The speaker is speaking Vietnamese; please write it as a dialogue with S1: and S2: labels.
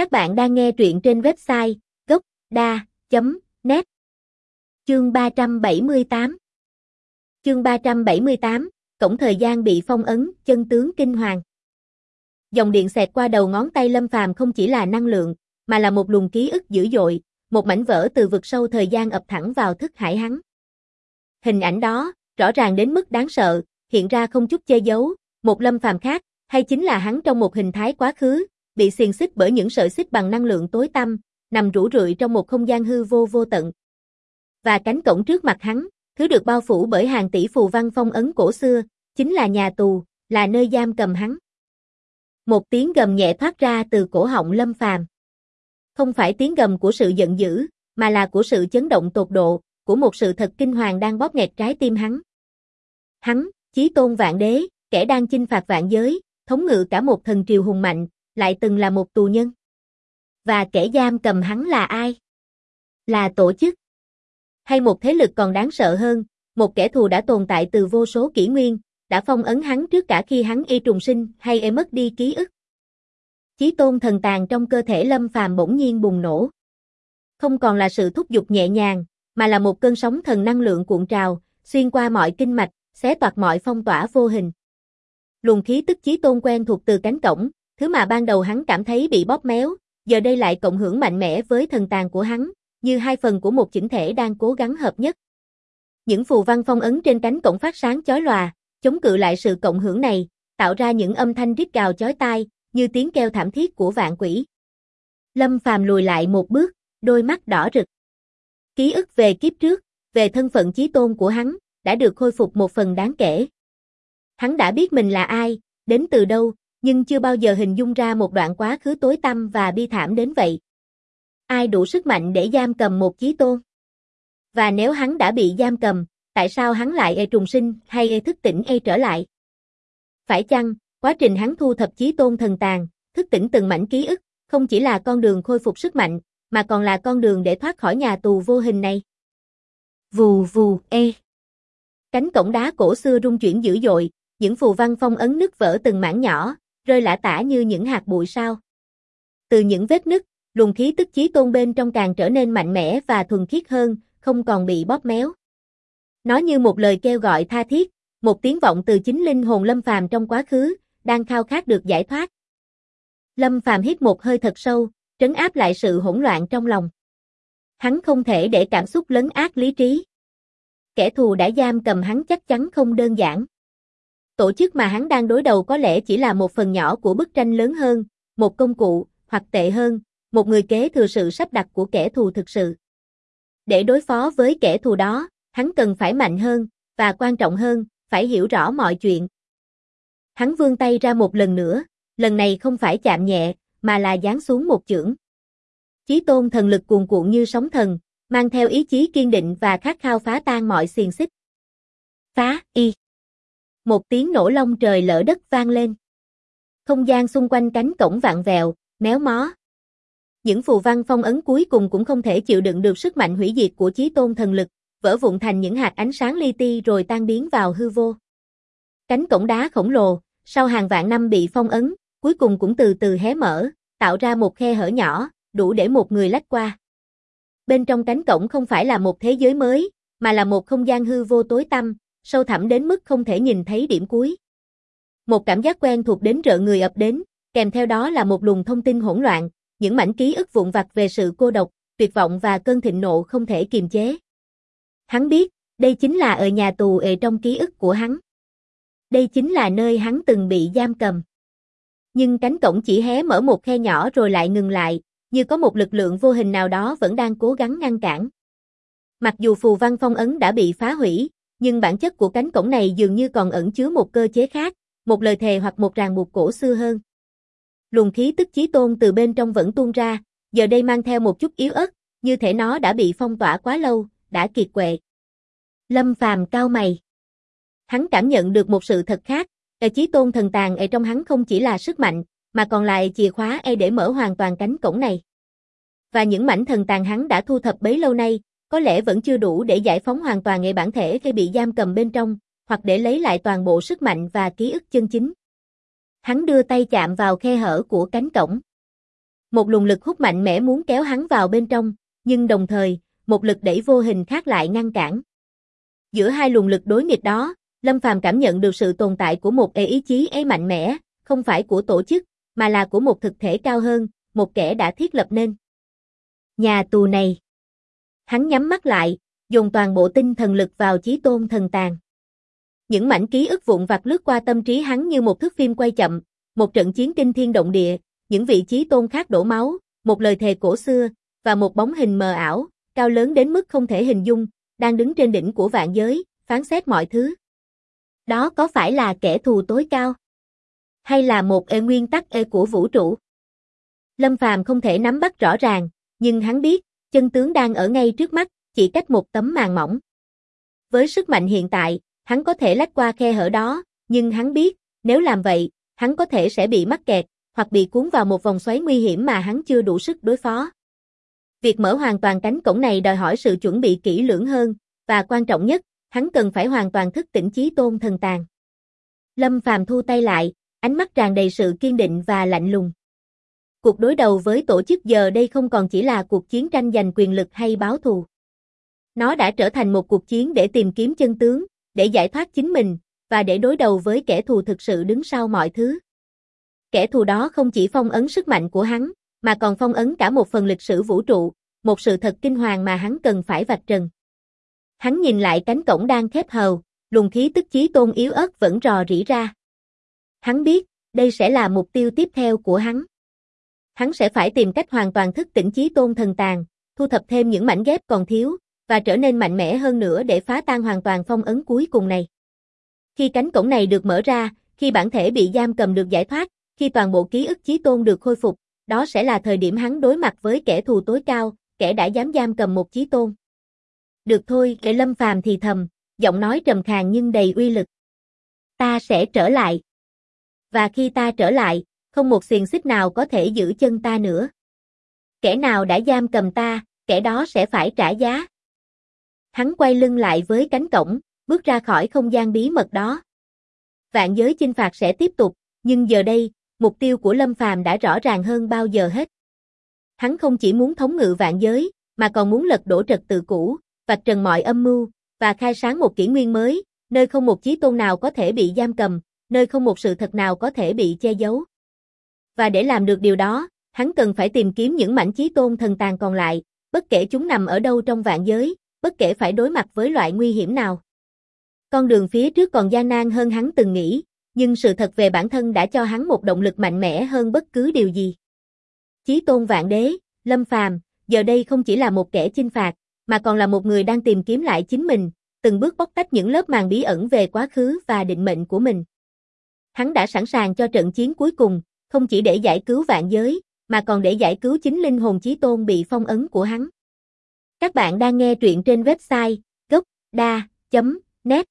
S1: Các bạn đang nghe truyện trên website gốc.da.net Chương 378 Chương 378, Cổng thời gian bị phong ấn, chân tướng kinh hoàng. Dòng điện xẹt qua đầu ngón tay Lâm Phàm không chỉ là năng lượng, mà là một luồng ký ức dữ dội, một mảnh vỡ từ vực sâu thời gian ập thẳng vào thức hải hắn. Hình ảnh đó, rõ ràng đến mức đáng sợ, hiện ra không chút che giấu, một Lâm Phàm khác, hay chính là hắn trong một hình thái quá khứ, bị xiềng xích bởi những sợi xích bằng năng lượng tối tăm, nằm rũ rượi trong một không gian hư vô vô tận. Và cánh cổng trước mặt hắn, thứ được bao phủ bởi hàng tỷ phù văn phong ấn cổ xưa, chính là nhà tù, là nơi giam cầm hắn. Một tiếng gầm nhẹ thoát ra từ cổ họng Lâm Phàm. Không phải tiếng gầm của sự giận dữ, mà là của sự chấn động tột độ, của một sự thật kinh hoàng đang bóp nghẹt trái tim hắn. Hắn, chí tôn vạn đế, kẻ đang chinh phạt vạn giới, thống ngự cả một thần triều hùng mạnh, lại từng là một tù nhân. Và kẻ giam cầm hắn là ai? Là tổ chức. Hay một thế lực còn đáng sợ hơn, một kẻ thù đã tồn tại từ vô số kỷ nguyên, đã phong ấn hắn trước cả khi hắn y trùng sinh hay e mất đi ký ức. Chí tôn thần tàn trong cơ thể lâm phàm bỗng nhiên bùng nổ. Không còn là sự thúc giục nhẹ nhàng, mà là một cơn sóng thần năng lượng cuộn trào, xuyên qua mọi kinh mạch, xé toạc mọi phong tỏa vô hình. Luồng khí tức chí tôn quen thuộc từ cánh cổng, thứ mà ban đầu hắn cảm thấy bị bóp méo, giờ đây lại cộng hưởng mạnh mẽ với thần tàn của hắn, như hai phần của một chỉnh thể đang cố gắng hợp nhất. Những phù văn phong ấn trên cánh cổng phát sáng chói lòa, chống cự lại sự cộng hưởng này, tạo ra những âm thanh rít gào chói tai, như tiếng kêu thảm thiết của vạn quỷ. Lâm Phàm lùi lại một bước, đôi mắt đỏ rực. Ký ức về kiếp trước, về thân phận chí tôn của hắn, đã được khôi phục một phần đáng kể. Hắn đã biết mình là ai, đến từ đâu, nhưng chưa bao giờ hình dung ra một đoạn quá khứ tối tăm và bi thảm đến vậy. Ai đủ sức mạnh để giam cầm một chí tôn? Và nếu hắn đã bị giam cầm, tại sao hắn lại e trùng sinh hay e thức tỉnh e trở lại? Phải chăng, quá trình hắn thu thập chí tôn thần tàn, thức tỉnh từng mảnh ký ức, không chỉ là con đường khôi phục sức mạnh, mà còn là con đường để thoát khỏi nhà tù vô hình này? Vù vù, e. Cánh cổng đá cổ xưa rung chuyển dữ dội, những phù văn phong ấn nứt vỡ từng mảng nhỏ, rơi lả tả như những hạt bụi sao. Từ những vết nứt, luồng khí tức chí tôn bên trong càng trở nên mạnh mẽ và thuần khiết hơn, không còn bị bóp méo. Nó như một lời kêu gọi tha thiết, một tiếng vọng từ chính linh hồn Lâm Phàm trong quá khứ, đang khao khát được giải thoát. Lâm Phàm hít một hơi thật sâu, trấn áp lại sự hỗn loạn trong lòng. Hắn không thể để cảm xúc lấn át lý trí. Kẻ thù đã giam cầm hắn chắc chắn không đơn giản. Tổ chức mà hắn đang đối đầu có lẽ chỉ là một phần nhỏ của bức tranh lớn hơn, một công cụ, hoặc tệ hơn, một người kế thừa sự sắp đặt của kẻ thù thực sự. Để đối phó với kẻ thù đó, hắn cần phải mạnh hơn, và quan trọng hơn, phải hiểu rõ mọi chuyện. Hắn vươn tay ra một lần nữa, lần này không phải chạm nhẹ, mà là giáng xuống một chưởng. Chí tôn thần lực cuồn cuộn như sóng thần, mang theo ý chí kiên định và khát khao phá tan mọi xiềng xích. Phá, y. Một tiếng nổ long trời lỡ đất vang lên. Không gian xung quanh cánh cổng vạn vẹo, méo mó. Những phù văn phong ấn cuối cùng cũng không thể chịu đựng được sức mạnh hủy diệt của chí tôn thần lực, vỡ vụn thành những hạt ánh sáng li ti rồi tan biến vào hư vô. Cánh cổng đá khổng lồ, sau hàng vạn năm bị phong ấn, cuối cùng cũng từ từ hé mở, tạo ra một khe hở nhỏ, đủ để một người lách qua. Bên trong cánh cổng không phải là một thế giới mới, mà là một không gian hư vô tối tăm, sâu thẳm đến mức không thể nhìn thấy điểm cuối. Một cảm giác quen thuộc đến rợ người ập đến, kèm theo đó là một luồng thông tin hỗn loạn, những mảnh ký ức vụn vặt về sự cô độc, tuyệt vọng và cơn thịnh nộ không thể kiềm chế. Hắn biết, đây chính là ở nhà tù ở trong ký ức của hắn. Đây chính là nơi hắn từng bị giam cầm. Nhưng cánh cổng chỉ hé mở một khe nhỏ rồi lại ngừng lại, như có một lực lượng vô hình nào đó vẫn đang cố gắng ngăn cản. Mặc dù phù văn phong ấn đã bị phá hủy, nhưng bản chất của cánh cổng này dường như còn ẩn chứa một cơ chế khác, một lời thề hoặc một ràng buộc cổ xưa hơn. Luồng khí tức chí tôn từ bên trong vẫn tuôn ra, giờ đây mang theo một chút yếu ớt, như thể nó đã bị phong tỏa quá lâu, đã kiệt quệ. Lâm Phàm cao mày. Hắn cảm nhận được một sự thật khác, ở chí tôn thần tàn ở trong hắn không chỉ là sức mạnh, mà còn lại chìa khóa e để mở hoàn toàn cánh cổng này. Và những mảnh thần tàn hắn đã thu thập bấy lâu nay, có lẽ vẫn chưa đủ để giải phóng hoàn toàn nghệ bản thể khi bị giam cầm bên trong, hoặc để lấy lại toàn bộ sức mạnh và ký ức chân chính. Hắn đưa tay chạm vào khe hở của cánh cổng. Một luồng lực hút mạnh mẽ muốn kéo hắn vào bên trong, nhưng đồng thời, một lực đẩy vô hình khác lại ngăn cản. Giữa hai luồng lực đối nghịch đó, Lâm Phàm cảm nhận được sự tồn tại của một ý chí ấy mạnh mẽ, không phải của tổ chức, mà là của một thực thể cao hơn, một kẻ đã thiết lập nên. Nhà tù này. Hắn nhắm mắt lại, dùng toàn bộ tinh thần lực vào chí tôn thần tàn. Những mảnh ký ức vụn vặt lướt qua tâm trí hắn như một thước phim quay chậm, một trận chiến kinh thiên động địa, những vị trí tôn khác đổ máu, một lời thề cổ xưa, và một bóng hình mờ ảo, cao lớn đến mức không thể hình dung, đang đứng trên đỉnh của vạn giới, phán xét mọi thứ. Đó có phải là kẻ thù tối cao? Hay là một ê nguyên tắc ê của vũ trụ? Lâm Phàm không thể nắm bắt rõ ràng, nhưng hắn biết, chân tướng đang ở ngay trước mắt, chỉ cách một tấm màn mỏng. Với sức mạnh hiện tại, hắn có thể lách qua khe hở đó, nhưng hắn biết, nếu làm vậy, hắn có thể sẽ bị mắc kẹt, hoặc bị cuốn vào một vòng xoáy nguy hiểm mà hắn chưa đủ sức đối phó. Việc mở hoàn toàn cánh cổng này đòi hỏi sự chuẩn bị kỹ lưỡng hơn, và quan trọng nhất, hắn cần phải hoàn toàn thức tỉnh trí tôn thần tàn. Lâm Phàm thu tay lại, ánh mắt tràn đầy sự kiên định và lạnh lùng. Cuộc đối đầu với tổ chức giờ đây không còn chỉ là cuộc chiến tranh giành quyền lực hay báo thù. Nó đã trở thành một cuộc chiến để tìm kiếm chân tướng, để giải thoát chính mình, và để đối đầu với kẻ thù thực sự đứng sau mọi thứ. Kẻ thù đó không chỉ phong ấn sức mạnh của hắn, mà còn phong ấn cả một phần lịch sử vũ trụ, một sự thật kinh hoàng mà hắn cần phải vạch trần. Hắn nhìn lại cánh cổng đang khép hầu, luồng khí tức chí tôn yếu ớt vẫn rò rỉ ra. Hắn biết, đây sẽ là mục tiêu tiếp theo của hắn. Hắn sẽ phải tìm cách hoàn toàn thức tỉnh chí tôn thần tàn, thu thập thêm những mảnh ghép còn thiếu, và trở nên mạnh mẽ hơn nữa để phá tan hoàn toàn phong ấn cuối cùng này. Khi cánh cổng này được mở ra, khi bản thể bị giam cầm được giải thoát, khi toàn bộ ký ức chí tôn được khôi phục, đó sẽ là thời điểm hắn đối mặt với kẻ thù tối cao, kẻ đã dám giam cầm một chí tôn. Được thôi, kẻ lâm phàm thì thầm, giọng nói trầm khàn nhưng đầy uy lực. Ta sẽ trở lại. Và khi ta trở lại, không một xiềng xích nào có thể giữ chân ta nữa. Kẻ nào đã giam cầm ta, kẻ đó sẽ phải trả giá. Hắn quay lưng lại với cánh cổng, bước ra khỏi không gian bí mật đó. Vạn giới chinh phạt sẽ tiếp tục, nhưng giờ đây, mục tiêu của Lâm Phàm đã rõ ràng hơn bao giờ hết. Hắn không chỉ muốn thống ngự vạn giới, mà còn muốn lật đổ trật tự cũ, vạch trần mọi âm mưu, và khai sáng một kỷ nguyên mới, nơi không một chí tôn nào có thể bị giam cầm, nơi không một sự thật nào có thể bị che giấu. Và để làm được điều đó, hắn cần phải tìm kiếm những mảnh chí tôn thần tàn còn lại, bất kể chúng nằm ở đâu trong vạn giới, bất kể phải đối mặt với loại nguy hiểm nào. Con đường phía trước còn gian nan hơn hắn từng nghĩ, nhưng sự thật về bản thân đã cho hắn một động lực mạnh mẽ hơn bất cứ điều gì. Chí tôn vạn đế, lâm phàm, giờ đây không chỉ là một kẻ chinh phạt, mà còn là một người đang tìm kiếm lại chính mình, từng bước bóc tách những lớp màn bí ẩn về quá khứ và định mệnh của mình. Hắn đã sẵn sàng cho trận chiến cuối cùng, không chỉ để giải cứu vạn giới, mà còn để giải cứu chính linh hồn chí tôn bị phong ấn của hắn. Các bạn đang nghe truyện trên website gocda.net